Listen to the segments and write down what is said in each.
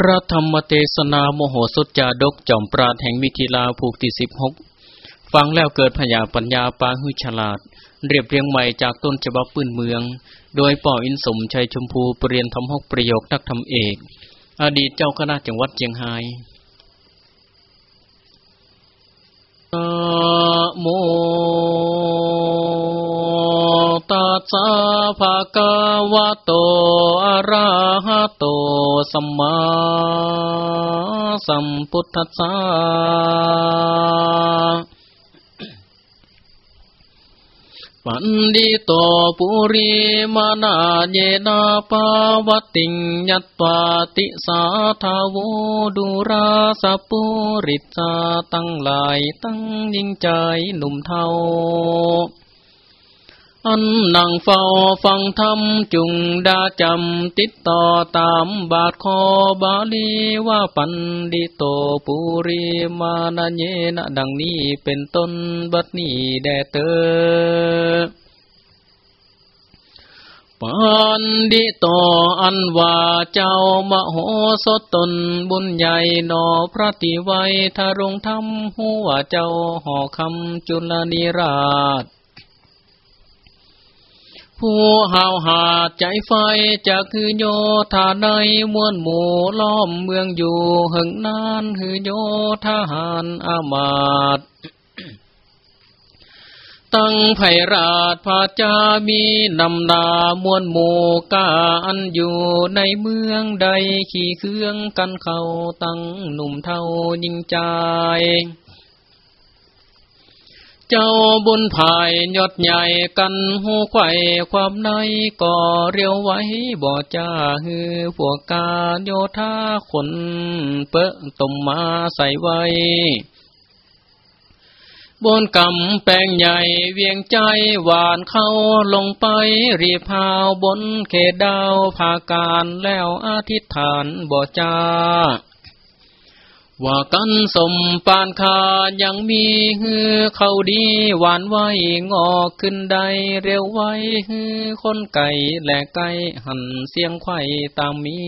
พระธรรมเทศนาโมโหสถจาดกจอมปราดแห่งมิถิลาภูกที่สิบหกฟังแล้วเกิดพยาปัญญาปาหือฉลาด เรียบเรียงใหม่จากต้นฉบับปืนเมือง โดยป่ออินสมชัยชมพูปรเรียนทำหกประโยคนักธรรมเอก อดีตเจ้าคณะจังหวัดเชียงไฮ้โม ตัสสะภะคะวะโต อะระหะโต สัมมาสัมพุทธัสสะปันดิโตปุริมานาเยนาปาวติงยัตตาติสาทาวดุราสปุริจาตั้งหลายตั้งยิ่งใจหนุ่มเทา อันนั่งเฝ้าฟังธรรมจุงดาจำติดต่อตามบาทคอบาลีว่าปันดิโตปุริมานาเยนะดังนี้เป็นต้นบัดนี้แดเตอปันดิโตอันว่าเจ้ามโหสถตนบุญใหญ่นอพระติไวทารงธรรมหัวเจ้าห่อคำจุลนิราช ผู้หาวหาดใจไฟจะคือโยธาในมวลหมู่ล้อมเมืองอยู่หึงนานคือโยทหารอามาตตั้งไพราชพาจามีนำนามวลหมู่กาอันอยู่ในเมืองใดขี่เครื่องกันเขาตั้งหนุ่มเท่ายิงใจ เจ้าบุญภายยอดใหญ่กันหูไข่ความในก่อเรียวไว้บ่จ้าฮือพวกกาโยธาขนเปะตมมาใส่ไว้บนกำแปงใหญ่เวียงใจหวานเข้าลงไปรีพาวบนเขตดาวภาการแล้วอธิษฐานบ่จ้า ว่ากันสมปานคายังมีฮือเขาดีหวานไว้งอกขึ้นไดเร็วไว้ฮือคนไก่แหละไก่หันเสียงไข่ตามมี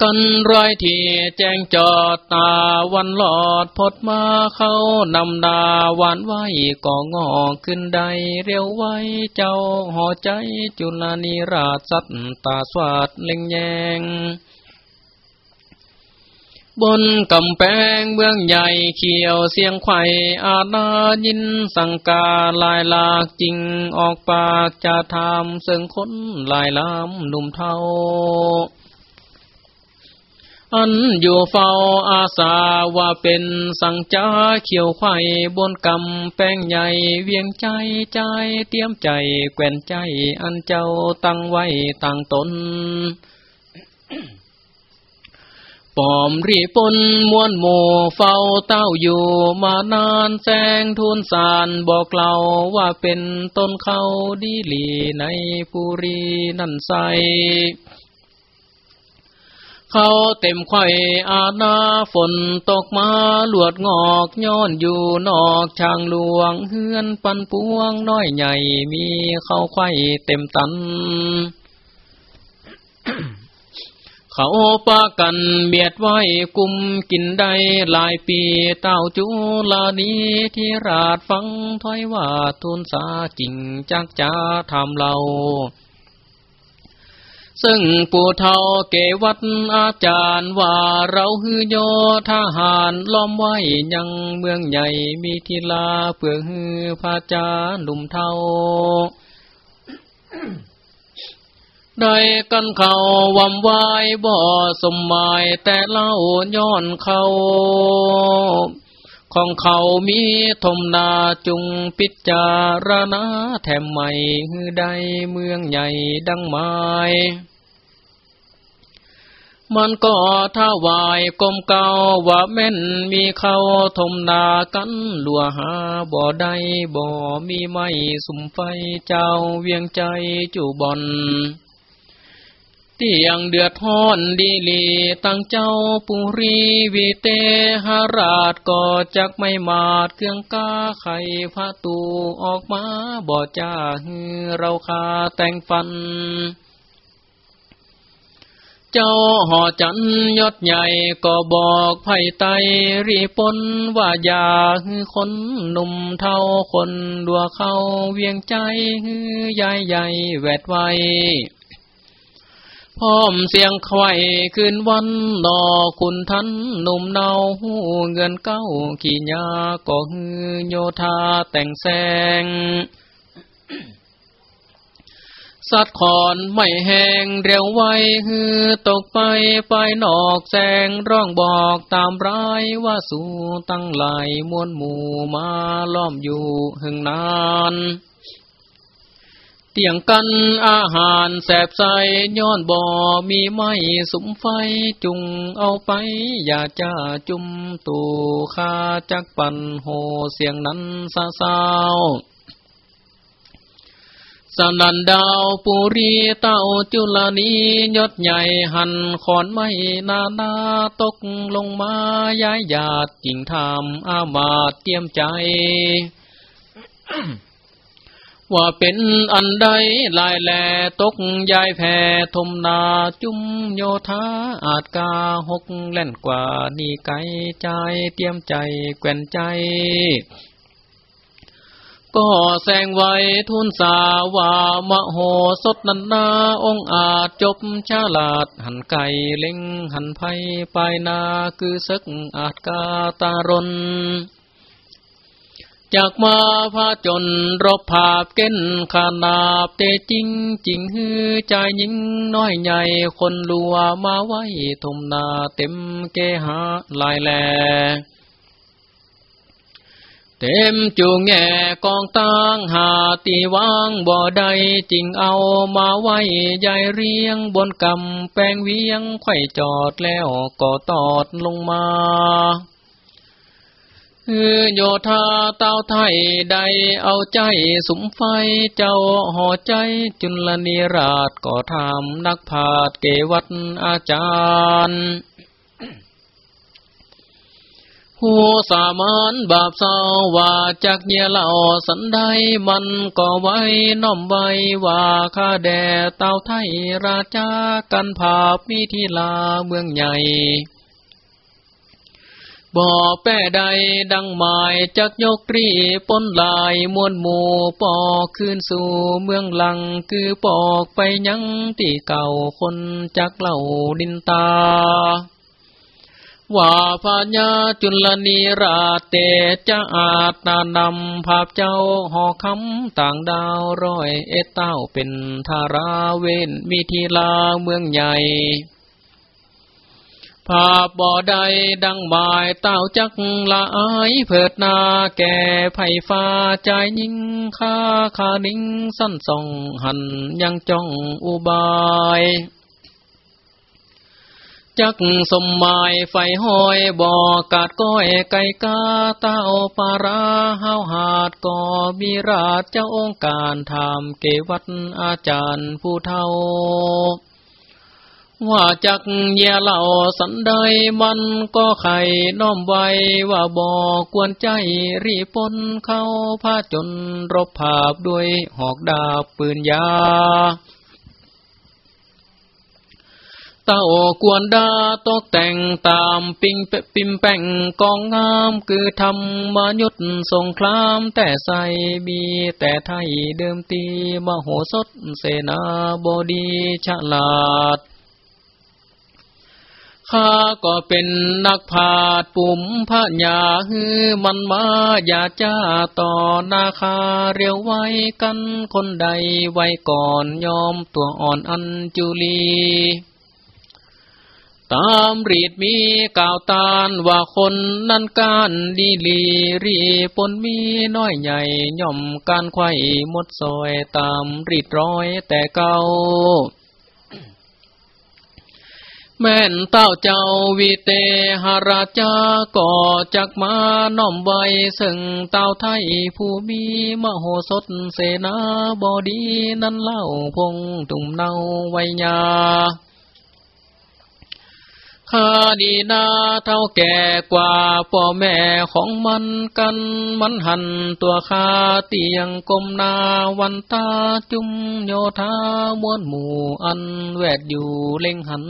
กันรอยที่แจ้งจอดตาวันหลอดพดมาเข้านำดาหวานไว้ก่องอกขึ้นไดเร็วไว้เจ้าห่อใจจุลนิราชสัตตาสวัสดเล็งแยง บนกำแพงเบื้องใหญ่เขียวเสียงไข่อาณายินสังกาลายลากจริงออกปากจะทำเสิงคนลายลำหนุ่มเทาอันอยู่เฝ้าอาสาว่าเป็นสังจาเขียวไข่บนกำแป้งใหญ่เวียงใจใจเตรียมใจแกว่นใจอันเจ้าตั้งไว้ตั้งตน ปอมรีปนมวนโมเฝ้าเต้าอยู่มานานแสงทุนสารบอกเล่าว่าเป็นต้นเขาดีหลีในปุรีนั่นใสเขาเต็มไข่อาณาฝนตกมาหลวดงอกย้อนอยู่นอกช่างหลวงเฮือนปันปวงน้อยใหญ่มีเขาไข่เต็มตัน เขาปากันเบียดไว้กุมกินได้หลายปีเต้าจุลานีที่ราดฟังถ้อยว่าทุนสาจริงจักจ้าทำเราซึ่งปู่เท่าเกวัดอาจารย์ว่าเราฮือโยทหารล้อมไว้ยังเมืองใหญ่มีทีลาเปื่อฮือพาจาหนุ่มเท่า ได้กันเขาวำวายบ่สมหมายแต่เล่าย้อนเขาของเขามีทมนาจุงปิจารณาแถมใหม่ฮือใดเมืองใหญ่ดังไม้มันก็ท้าวายกลมเก่าว่าแม่นมีเขาทมนากันลัวหาบ่อใดบ่ มีไม่สุมไฟเจ้าเวียงใจจูบอน ที่ยังเดือดท้อนดีลีตั้งเจ้าปุรีวิเตหราชก็จักไม่มาดเครื่องกาไข่พระตูออกมาบ่จ้าฮือเราคาแต่งฟัน เจ้าหอจันยศใหญ่ก็บอกไผ่ไตรีปนว่าอย่าฮือคนหนุ่มเท่าคนดัวเข้าเวียงใจฮือใหญ่ใหญ่แวดไว พร้อมเสียงไข่คืนวันดอคุณทันหนุ่มเนาหูเงินเก้าขี่ยาก็ฮือโยธาแต่งแสง สัดขอนไม่แห้งเร็วไวฮือตกไปไปนอกแสงร้องบอกตามร้ายว่าสู่ตั้งหลายมวลหมู่มาล้อมอยู่หึงนาน เตียงกันอาหารแสบใสย้อนบ่อมีไม้สุมไฟจุงเอาไป อย่าจ้าจุมตู่คาจักปันโหเสียงนั้นซาซาวสนันดาวปุรีเต้าจุลนียศใหญ่หันขอนไม้นานาตกลงมาย้ายหยาดจิงทำอามาตเตรียมใจ ว่าเป็นอันใดลายแหลตกยายแผ่ทมนาจุมโยธาอาจกาหกเล่นกว่า นี่ไกใจเตรียมใจแกวนใจ ก็แสงไว้ทุนสาวามโหสดนันนาองอาจจบชาลาด หันไก่เล็งหันไพปายนาคือซึกอาจกาตารน จากมาพาจนรบภาพเก้นขานาบเตจริงจริงฮือใจยิงน้อยใหญ่คนลัวมาไว้ทมนาเต็มเกหาลายแล เต็มจูงแง่กองตั้งหาตีวางบ่อใดจริงเอามาไว้ใหญ่เรียงบนกำแปงเวียงไข่จอดแล้วก็ตอดลงมา โยธาเต้าไทยใดเอาใจสุมไฟเจ้าห่อใจจุลนิราชก็ทำนักผาดเกวัตอาจารย์ผู้สามานบาปเศร้าว่าจากเนียเล่าสันใดมันก็ไว้น้อมไว้ว่าข้าแด่เต้าไทยราชากันภาพมีทีลาเมืองใหญ่ บ่อแป้ใดดังหมายจักยกรีปนลายมวลหมู่ปอกคืนสู่เมืองหลังคือปอกไปยังตีเก่าคนจักเหล่าดินตา ว่าพญาจุลนีราเตจะอาจนานำภาพเจ้าหอคำต่างดาวร้อยเอเต้าเป็นธาราเวนมีทีลาเมืองใหญ่ ภาพบ่อใดดังหมายเต้าจักละอายเพิดนาแก่ไผ่ฟ้าใจยิ่งค่าคานิ่งสั้นส่องหันยังจ้องอุบายจักสมหมายไฟห้อยบ่อกาดก้อยไก่กาเต้าปาราห้าวหาดก่อมีราชเจ้าองค์การทำเกวัตอาจารย์ผู้เท่า ว่าจักเยาเหล่าสันใดมันก็ไข่น้อมไว้ว่าบอกวนใจรีปนเข้าผ้าจนรบภาพด้วยหอกดาบปืนยาเต้ากวนดาตกแต่งตามปิงเปปิมแป้งกองงามคือทำมายุดสงครามแต่ใส่มีแต่ไทยเดิมตีมโหสถเสนาบดีฉลาด ข้าก็เป็นนักผาดปุ่มพระยาฮือมันมาอย่าจ้าต่อนาคาเรียวไว้กันคนใดไว้ก่อนยอมตัวอ่อนอันจุลีตามรีดมีกล่าวตานว่าคนนั้นการดีลีรีปนมีน้อยใหญ่ย่อมการไข่หมดซอยตามรีดร้อยแต่เก่า แม่นเต้าเจ้าวิเตหราชาก่อจักมาน้อมไว้ซึ่งเต้าไทยผู้มีมโหสถเสนาบดีนั้นเล่าพงตุ่มเนาไวยา ข้าดีนาเท่าแก่กว่าพ่อแม่ของมันกันมันหันตัวข้าเตียงกลมนาวันตาจุมโยธามวนหมู่อันแวดอยู่เล่งหัน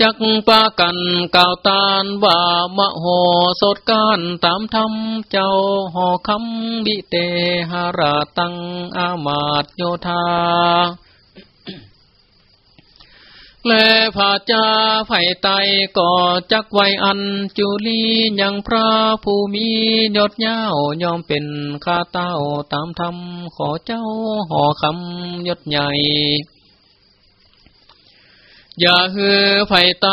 จักปากันกาวตานว่ามะโหสดการตามธรรมเจ้าหอคำบิเตหราตังอามาตโยธา แลผาจาไผ่ไตก่อจักไวอันจุลียังพระผู้มียศเย้ายอมเป็นข้าเต้าตามธรรมขอเจ้าห่อคำยศใหญ่ อย่าฮือไผ่ไต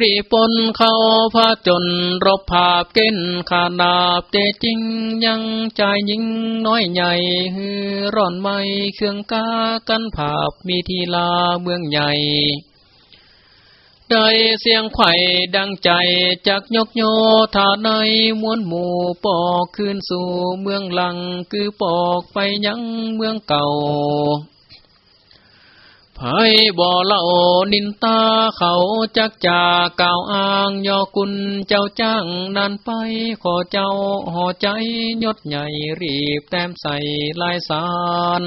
รีปนเข้าพาจนรบภาพเก้นขานาบเตจริงยังใจยิงน้อยใหญ่ฮือร่อนไม่เครื่องกากันภาพมีทีลาเมืองใหญ่ ได้เสียงไข่ดังใจจากยกโยธาในมวนหมู่ปอกคืนสู่เมืองหลังคือปอกไปยังเมืองเก่าไผบ่เล่านินตาเขาจักจาก่าวอ้างยอกุลเจ้าจ้างนันไปขอเจ้าห่อใจยศใหญ่รีบแต้มใส่ลายสาร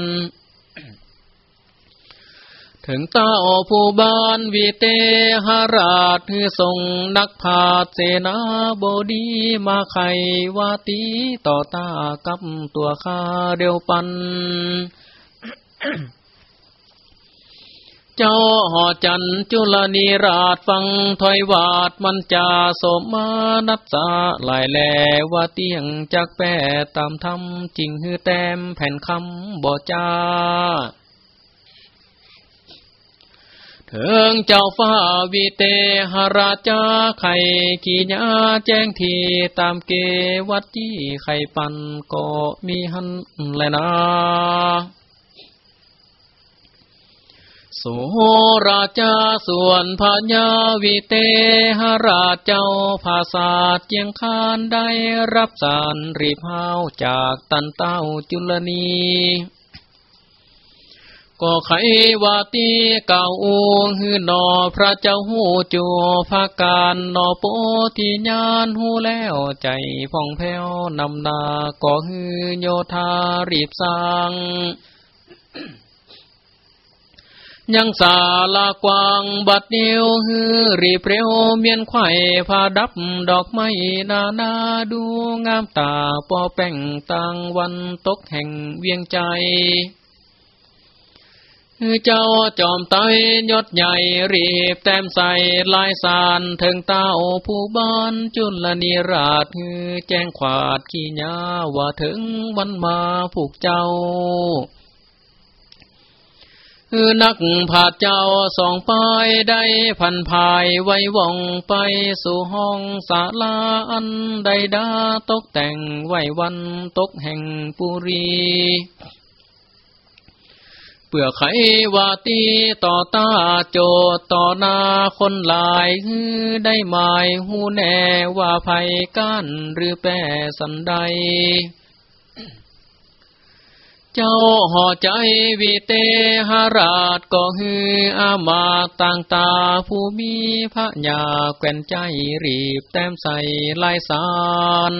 ถึงเต้าผู้บานวีเตหราชคือทรงนักพาเสนาบดีมาไขวาตีต่อตากับตัวข้าเดียวปัน เจ้าหอจันจุลนีราชฟังถอยวาดมันจาสมานับสาลายแลว่าเตียงจากแปรตามธรรมจริงฮือแต้มแผ่นคำบ่จ้า เถิงเจ้าฟ้าวิเตหราชาไข่ขีญาแจ้งทีตามเกวัดจี้ไข่ปันก็มีหันแลยนะโสราชาส่วนพญาวิเตหราชเจ้าภาษาเจียงคานได้รับสารรีบเฮาจากตันเต้าจุลนี ก็ไขว่าตีเก่าหือนอพระเจ้าหูจูภาการนอโปที่ญานหูแล้วใจพ่องแผ้วนำนาก็ฮือโยธารีบสร้างยังสาลากวางบัดเดียวฮือรีเปรียวเมียนไข่ผาดับดอกไม้นานาดูงามตาปอแป้งต่างวันตกแห่งเวียงใจ เจ้าจอมไตยศใหญ่รีบแต้มใส่ลายสารถึงเต้าผู้บ้านจุลนิราชแจ้งขวาดขี้ยาว่าถึงวันมาผูกเจ้านักผาดเจ้าสองปายได้พันภายไว้ว่องไปสู่ห้องศาลาอันใดดาตกแต่งไว้วันตกแห่งปุรี เปื่อไขวาตีต่อตาโจต่อนาคนหลายฮือได้หมายหูแน่ว่าภัยก้นหรือแปรสันใด เจ้าห่อใจวิเตหราชก็ฮืออามาต่างตาผู้มีพระญาแก่นใจรีบแต้มใส่ลายสาร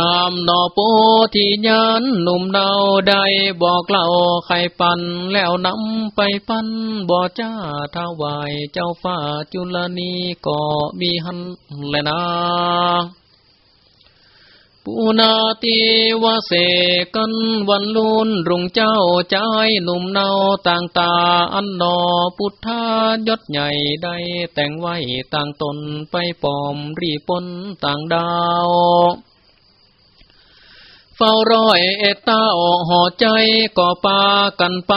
ตามนอโปที่ยันหนุ่มเนาได้บอกเล่าไข่ปันแล้วนำไปปันบ่อจ้าทาวายเจ้าฟ้าจุลนีก็มีหันแลนาปูนาติวเสกันวันลุนรุงเจ้าใจหนุ่มเนาต่างตาอันนอพุทธายศใหญ่ได้แต่งไว้ต่างตนไปปอมรีปนต่างดาว เฝ้ารอยเอตาออกห่อใจก่อปากันไป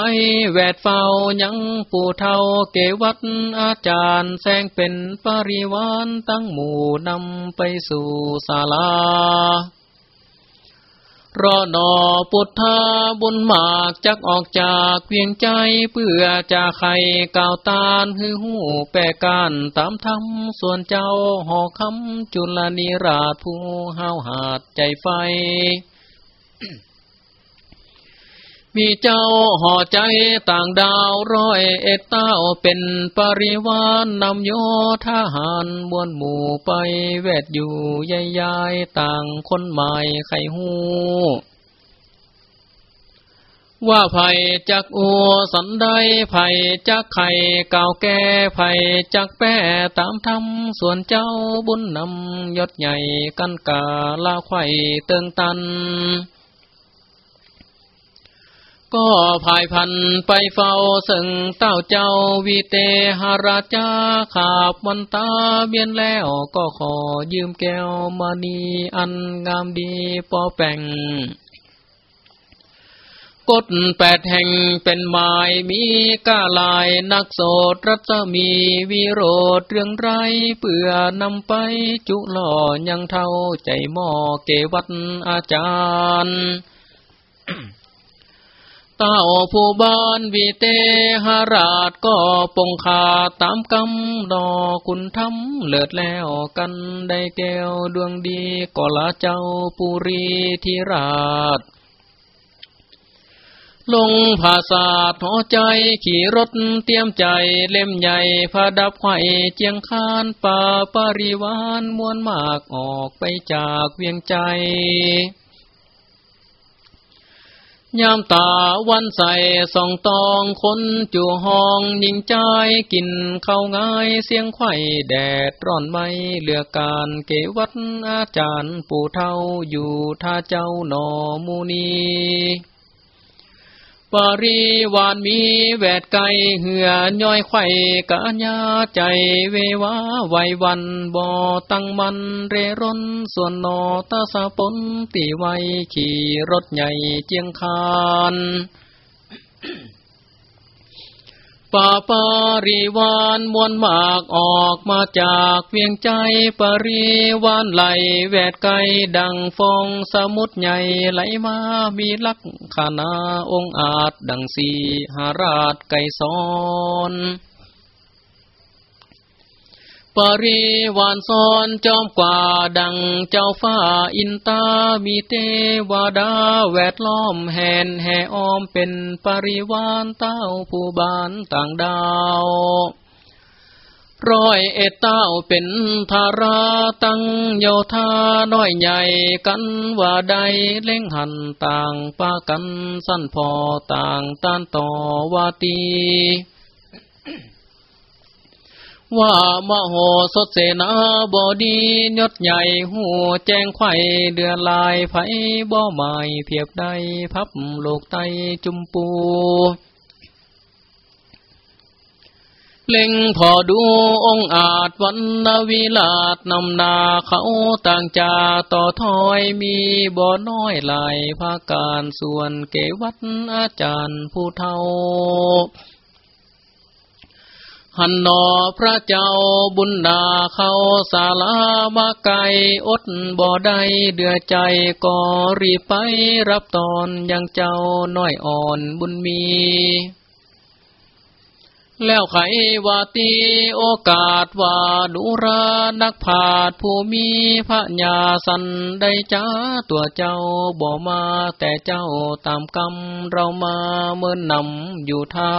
แวดเฝ้ายังปู่เท่าเกวัดอาจารย์แสงเป็นปริวานตั้งหมู่นำไปสู่ศาลารอนอปุถาบุญมากจักออกจากเพียงใจเพื่อจะไข่กาวตาลหือหูแปรการตามธรรมส่วนเจ้าหอคำจุลนิราชผู้ห้าวหาดใจไฟ มีเจ้าห่อใจต่างดาวร้อยเอเต้าเป็นปริวานนำโยทหารมวนหมู่ไปแวดอยู่ยายยายต่างคนใหมายไข่หูว่าไผ่จักอัวสันได้ไผ่จักไข่เก่าแก่ไผ่จักแป้ตามทำส่วนเจ้าบุญนำยศใหญ่กันกาลาไข่เติงตัน ก็ภายพันไปเฝ้าสึงเต้าเจ้าวีเตหราชาขาบวันตาเบียนแล้วก็ขอยืมแก้วมานีอันงามดีปอแป่งกดแปดแห่งเป็นหมายมีก้าลายนักโสดรัศมีวิโรธเรื่องไรเปื่อนำไปจุหล่อยังเท่าใจหม้อเกวัตอาจารย์ เต้าผู้บ้านวีเตหราชก็ปงขาตามกำดอคุณทำเลิดแล้วกันได้แก้วดวงดีก็ละเจ้าปุรีธิราชลงภาษาทอใจขี่รถเตรียมใจเล่มใหญ่พาดับไข่เจียงคานป่าปริวานมวนมากออกไปจากเวียงใจ ยามตาวันใสสองตองคนจู่ห้องยิงใจกินเข้าง่ายเสียงไข่แดดร้อนไม่เหลือการเกวัดอาจารย์ปู่เท่าอยู่ท่าเจ้าหนอมูนี ปริวานมีแวดไกเหือย่อยไข่กะญาใจเววาไววันบ่อตั้งมันเรร่นส่วนนอตาสะปนตีไวขี่รถใหญ่เจียงคาน ป่าปาริวานมวลมากออกมาจากเวียงใจปริวานไหลแวดไกดังฟองสมุดใหญ่ไหลมามีลักขณาองอาจดังสีหาราชไก่ซ้อน ปริวานซอนจอมกว่าดังเจ้าฟ้าอินตา มีเทวดาแวดล้อมแหนแห่ออมเป็นปริวานเต้าผู้บานต่างดาวร้อยเอตเต้าเป็นธาราตั้งโยธาน้อยใหญ่กันว่าใดเล่งหันต่างปากันสั้นพอต่างต้านต่อวาตี ว่ามโหสดเสนาบดียศใหญ่หูแจ้งไข่เดือนลายไผบ่หมายเพียบใดพับโลกไตจุมปู เล็งพอดูองอาจวันนวิลาดนำนาเขาต่างจาต่อถอยมีบ่อน้อยหลายภาการส่วนเกวัดอาจารย์ผู้เท่า หันนอพระเจ้าบุญนาเข้าสาลามาไกอดบ่อได้เดือใจก็รีไปรับตอนยังเจ้าน้อยอ่อนบุญมี แล้วไขว่าตีโอกาสว่าดุรานักผาดผู้มีพระญาสันได้จ้าตัวเจ้าบ่มาแต่เจ้าตามกรรมเรามาเมื่อนนำอยู่ทา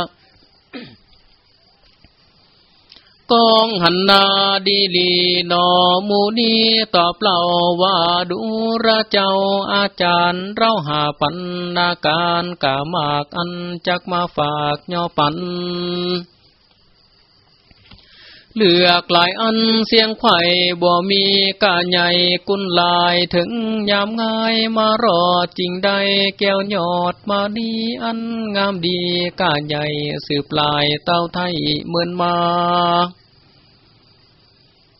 ง กองหันนาดีลีนอมูนีตอบเล่าว่าดูระเจ้าอาจารย์เราหาปันนาการกามากอันจักมาฝากย่อปันเลือกหลายอันเสียงไข่บ่มีกาใหญ่กุนลายถึงยามง่ายมารอจริงได้แก้วยอดมาดีอันงามดีกาใหญ่สืบลายเต้าไทยเหมือนมา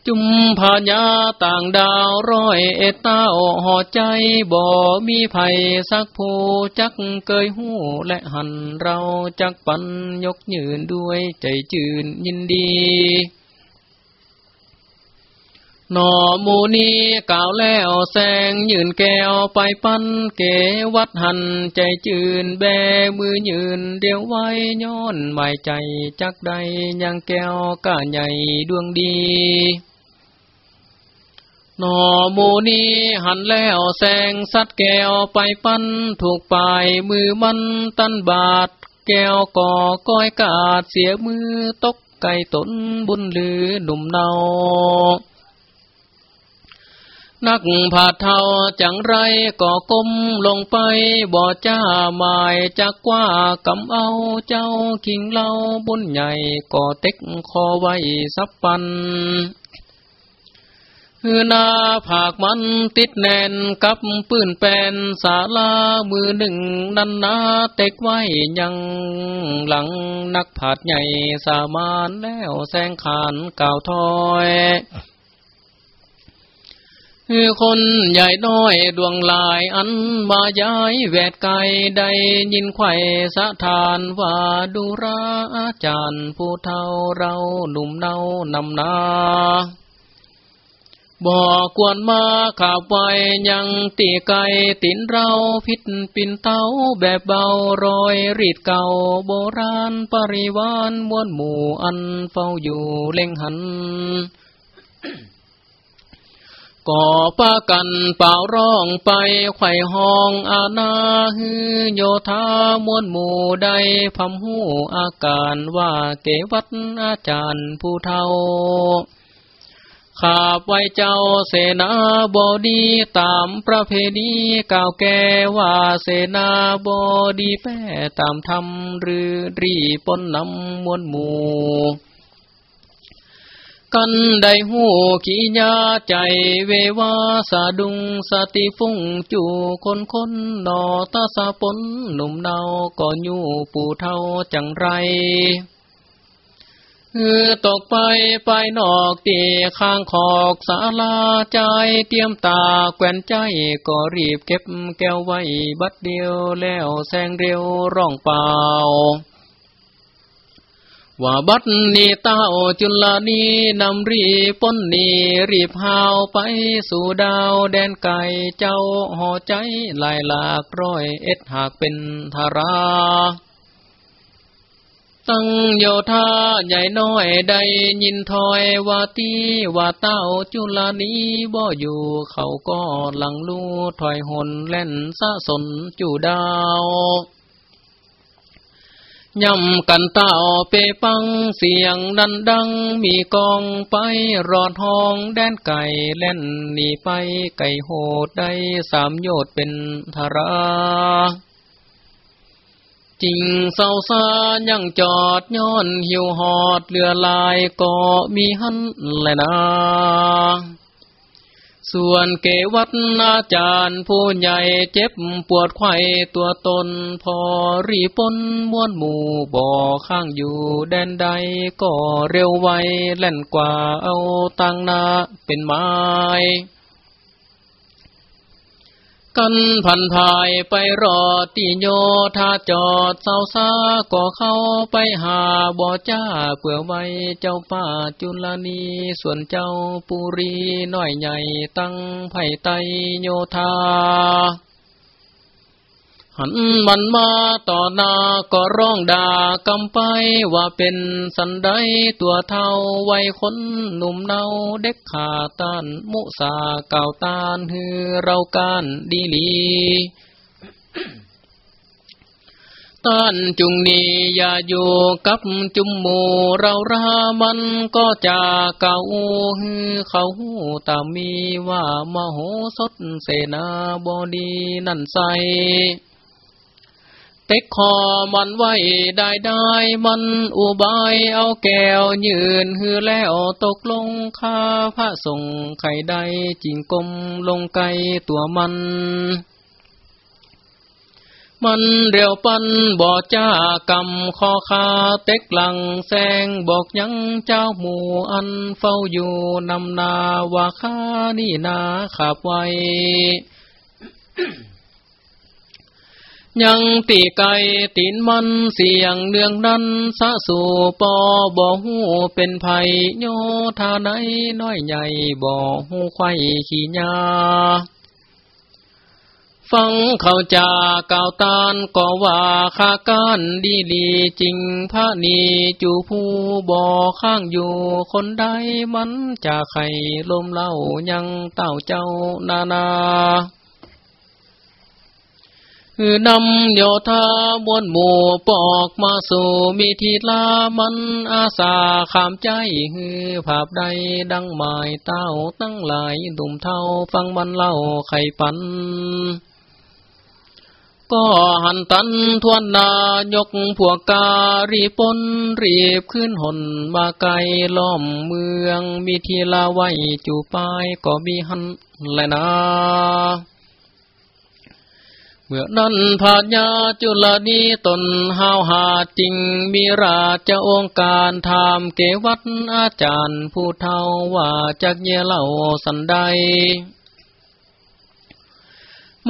จุมพญาต่างดาวร้อยเอตเต้าหอใจบ่มีไผ่สักผู้จักเกยหูและหันเราจักปันยกยืนด้วยใจจืนยินดีนอมูนีกล่าวแล้วแสงยืนแก้วไปปั้นเกวัดหันใจจืนแบมือยืนเดียวไว้ย้อนหมายใจจักใดยังแก้วก้าใหญ่ดวงดี นอมูนีหันแล้วแสงสัดแก้วไปปั้นถูกปลายมือมันตันบาด แก้วก่อก้อยกาดเสียมือตกไก่ตนบุญลือหนุ่มเนา นักผาเทาจังไรก็ก้มลงไปบ่อจ้าหมายจักว่ากำเอาเจ้าคิงเล่าบุญใหญ่ก็เต็กคอไว้สับปัน ฮือนาผากมันติดแน่นกับปืนแปนสาลามือหนึ่งนันนาเต็กไว้ยังหลังนักผาดใหญ่สามานแล้วแสงขานก่าวถอยคือคนใหญ่น้อยดวงลายอันมาย้ายแวดไกลได้ยินไข่สะทานว่าดูราอาจารย์ผู้เท่าเราหนุ่มเนานำนา บอกกวนมาขาบไว้ยังตีไก่ตินเราพิษปินเต้าแบบเบารอยรีดเก่าโบราณปริวานมวนหมู่อันเฝ้าอยู่เล่งหันก่อป้ากันเป่าร้องไปไข่ห้องอาณาฮือโยธามวนหมู่ใดพำหูอาการว่าเกวัดอาจารย์ผู้เท่า ขาบไว้เจ้าเสนาบดีตามประเพณีก่าวแก่ว่าเสนาบดีแป้ตามธรรมหรือรีปนนำมวลหมู่กันได้หูขีญาใจเววาสะดุงสติฟุ้งจูคนคนนอตาสะปนหนุ่มเนาก่อนอยู่ปู่เท่าจังไร คือตกไปไปนอกตีข้างขอกสาลาใจเตรียมตาแกวนใจก็รีบเก็บแก้วไว้บัดเดียวแล้วแสงเร็วร้องเปล่าว่าบัดนี้เต้าจุลานีนำรีป้นนีรีบหาวไปสู่ดาวแดนไก่เจ้าห่อใจลายหลากร้อยเอ็ดหากเป็นธารา ตั้งโยธาใหญ่น้อยได้ยินถอยว่าตีว่าเต้าจุลานีบ่อยู่เขาก็หลังลู่ถอยหนเล่นสะสนจูดาวย่ำกันเต้าเปปังเสียงดันดัง มีกองไปรอดห้องแดนไก่เล่นหนีไปไก่โหดได้สามโยดเป็นธารา จริงเศร้าซายังจอดย้อนหิวหอดเรือลายก็มีหันแลยนะส่วนเกวัตอาจารย์ผู้ใหญ่เจ็บปวดไข้ตัวตน พอรีปนม้วนหมู่บ่อข้างอยู่แดนใดก็เร็วไวเล่นกว่าเอาตังนาเป็นไม้ กันพันภายไปรอตีโยธาจอดเศร้าซาก็เข้าไปหาบ่อจ้าเปื่อไว้เจ้าป้าจุลนีส่วนเจ้าปุรีน้อยใหญ่ตั้งไผ่ไตโยธา หันมันมาต่อหน้าก็ร้องด่ากำไปว่าเป็นสันไดตัวเท่าไว้คนหนุ่มเนาเด็กขาตานมุสาเก่าตานฮือเราการดีลีต้านจุงนีอย่าอยู่กับจุมหมูเรารามันก็จะเก่าฮือเขาตามีว่ามโหสถเสนาบดีนั่นใส ต็กคอมันไว้ได้ได้มันอุบายเอาแก้วยืนฮือแล้วตกลงคาพระส่งไข่ได้จิงกลมลงไกตัวมันมันเรียวปันบ่อจ้ากำคอคาเต็กหลังแสงบอกยังเจ้าหมู่อันเฝ้าอยู่นำนาว่าข้านี่นาขับไว้ ยังตีไก่ตีนมันเสียงเนืองนั้นสะสู่ปอบ่หูเป็นไผ่โยธาไหนน้อยใหญ่บ่หูไข่ขี้ยาฟังเขาจาก่าวตานก็ว่าข้าการดีดีจริงพระนีจูผู้บ่อข้างอยู่คนใดมันจะไข่ลมเล่ายังเต้าเจ้านานา คือนำโยธาบวนหมู่ปอกมาสู่มีทีลามันอาสาขามใจฮือภาพใดดังหมายเต้าตั้งหลายดุมเท่าฟังมันเล่าไข่ปันก็หันตันทวนนายกพวกการีปนรีบขึ้นหนมาไกลล้อมเมือง มีทีลาไว้จูปายก็มีหันแลนะ เมื่อนั้นพาญาจุลนีตนห้าวหาจริงมีราชองค์การทำเกวัตอาจารย์ ผู้เท่าว่าจากเยเล่าสันใด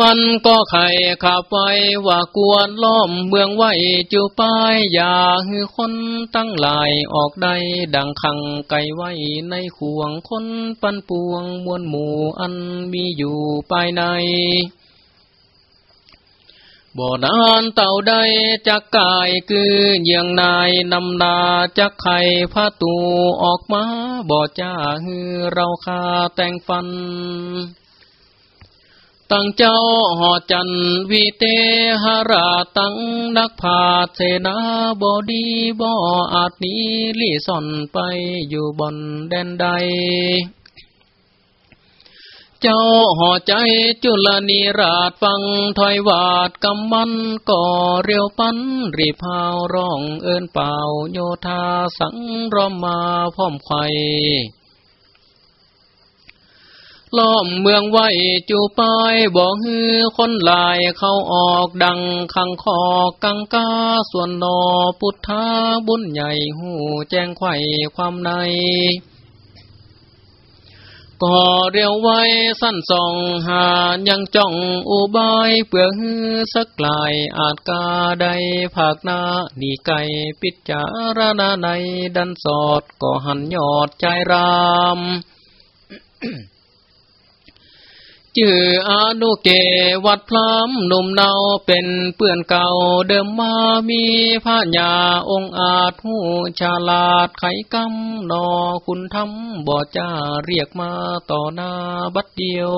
มันก็ไข่ขับไว้ว่ากวนล้อมเมืองไว้จูป้ายอย่าหือคนตั้งหลายออกได้ ดังขังไก่ไว้ในขวงคนปันปวงมวลหมู่อันมีอยู่ภายใน บ่นานเต่าใดจักกายคือเยียงนายนำนาจักไข่พาตูออกมาบ่จ้าฮือเราคาแต่งฟัน ตั้งเจ้าหอจันวิเตหราตั้งนักพาเสนาบอดีบ่อาจนี้ลี่ซ่อนไปอยู่บนแดนใด จ้าห่อใจจุลนีราชฟังถอยวาดกำมันก่อเรียวปันรีพาวร้องเอินเป่าโยธาสังรอมมาพร้อมไข่ล้อมเมืองไว้จูปายบอกฮือคนลายเข้าออกดังขังคอกังกาส่วนนอพุทธาบุญใหญ่หูแจ้งไข่ความใน ก่อเรียวไว้สั้นสองหายังจ้องอุบายเปลือกสักลายอาจกาใดภาคนานีไก่ปิจารณาในดันสอดก็หันยอดใจราม จื่ออนุเกวัดพรามหนุ่มเนาเป็นเปื่อนเก่าเดิมมามีพระญาองค์อาจหูชาลาดไขกำนอคุณทำบ่จ้าเรียกมาต่อหน้าบัดเดียว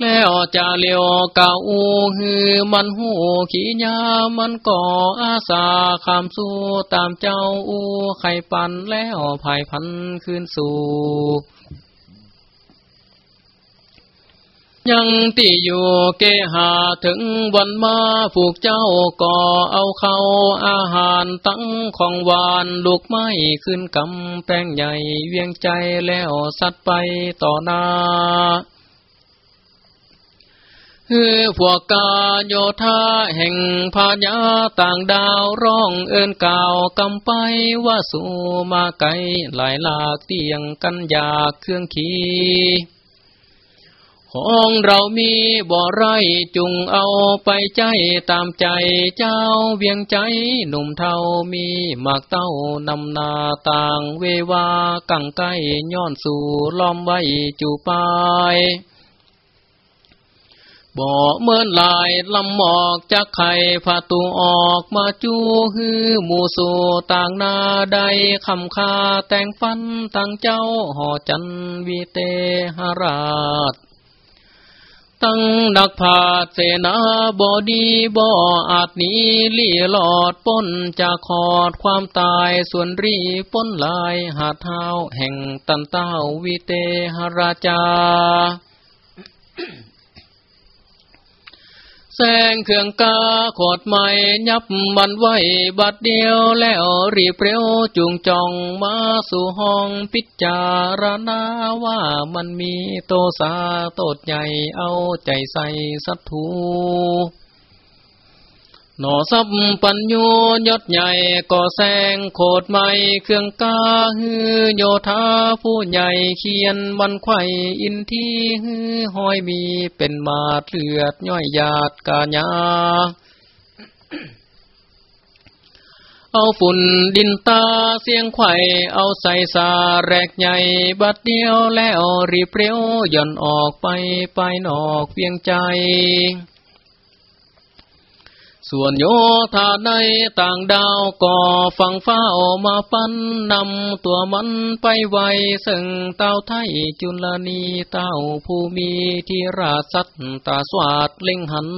แล้วจะเลียวเก่าฮือมันหูขี้ยามันก่ออาสาคำสู้ตามเจ้าอูไข่ปันแล้วภายพันขึ้นสู่ ยังตีอยู่เกหาถึงวันมาผูกเจ้าก่อเอาเข้าอาหารตั้งของหวานลูกไม้ขึ้นกำแป้งใหญ่เวียงใจแล้วสัตว์ไปต่อหน้าคือพวกกาโยธาแห่งพาญาต่างดาวร้องเอินกล่าวกำไปว่าสู่มาไกลหลายหลากเตียงกันอยากเครื่องขี ของเรามีบ่อไรจุงเอาไปใจตามใจเจ้าเวียงใจหนุ่มเทามีหมากเต้านำนาต่างเววากังไกย้อนสู่ล้อมไว้จูปายบ่เมื่อลายลำหมอกจากไข่ผาตูออกมาจูฮือหมูสู่ต่างนาใดคำคาแต่งฟันตั้งเจ้าห่อจันวีเตหราช ตั้งนักพาเสนาบอดีบ่อาจนี้ลี่หลอดป้นจะขอดความตายส่วนรีป้นลายหาเท้าแห่งตันเต้าวิเตหราชา แสงเครื่องกาขอดไม้ยับมันไว้บัดเดียวแล้วรีเปรียวจุงจองมาสู่ห้องพิจารณาว่ามันมีโตสาโตดใหญ่เอาใจใส่สัตถู หนอซับปัญโยยศใหญ่ก่อแสงโคดไม่เครื่องกาฮือโยธาผู้ใหญ่เขียนมันไข่อินทีฮือหอยมีเป็นมาเลือดย่อยหยาดกาญาเอาฝุ่นดินตาเสียงไข่เอาใส่สาแรกใหญ่ บัดเดียวแล้วรีเปรียวย่อนออกไปไปนอกเพียงใจ ส่วนโยธาในต่างดาวก่อฟังฟ้าออกมาปั้นนำตัวมันไปไวซึ่งเต้าไทยจุลนีเต้าภูมีที่ราชสัตตาสวัสดเล่งหัน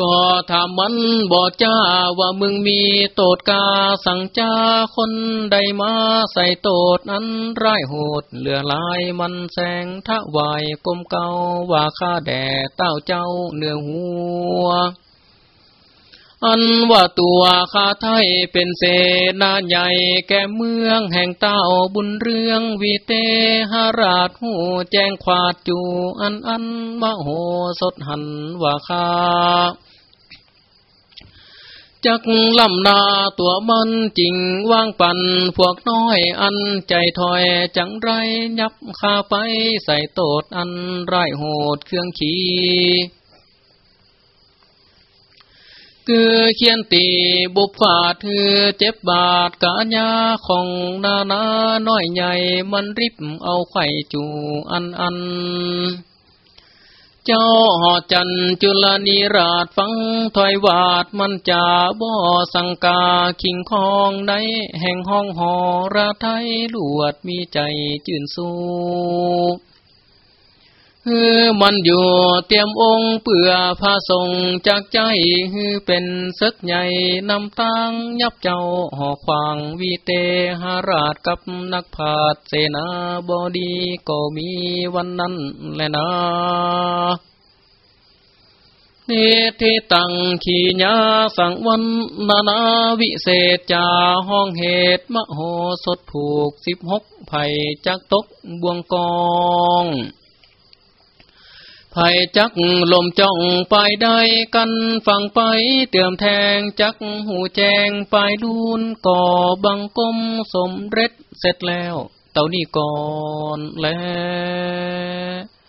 ก็ถามมันบอกจ้าว่ามึงมีโตดกาสั่งจ้าคนใดมาใส่โตดนั้นร้ายโหดเหลือลายมันแสงทะวายกลมเกาว่าข้าแด่เต้าเจ้าเนื้อหัว อันว่าตัวข้าไทยเป็นเสนาใหญ่แก่เมืองแห่งเต้าบุญเรื่องวีเตหราชหูแจ้งขวาดจูอันอันมโหสดหันว่าข้าจักลำนาตัวมันจริงว่างปันพวกน้อยอันใจถอยจังไรยับข้าไปใส่โตดอันไรโหดเครื่องขี คือเขียนตีบุบฟาดถือเจ็บบาดกาญาของนานาน้อยใหญ่มันริบเอาไข่จูอันอัน เจ้าหอจันจุลนีราชฟังถอยวาดมันจาบ่อสังกาคิงคองในแห่งห้องหอราไทยลวดมีใจจื่นสู้ ฮือมันอยู่เตรียมองค์เปื่อพาทรงจากใจฮือเป็นศึกใหญ่นำตั้งยับเจ้าหอควางวีเตหาราชกับนักพาดเสนาบดีก็มีวันนั้นแหละนะเนธิตังขีญาสังวันนานาวิเศษจาห้องเหตุมโหสถผูกสิบหกไผ่จักตกบวงกอง ไผจักลมจ้องไปได้กันฟังไปเติมแทงจักหูแจงไปดูนก่อบังกมสมเร็จเสร็จแล้ว เต่านี่ก่อนแล้ว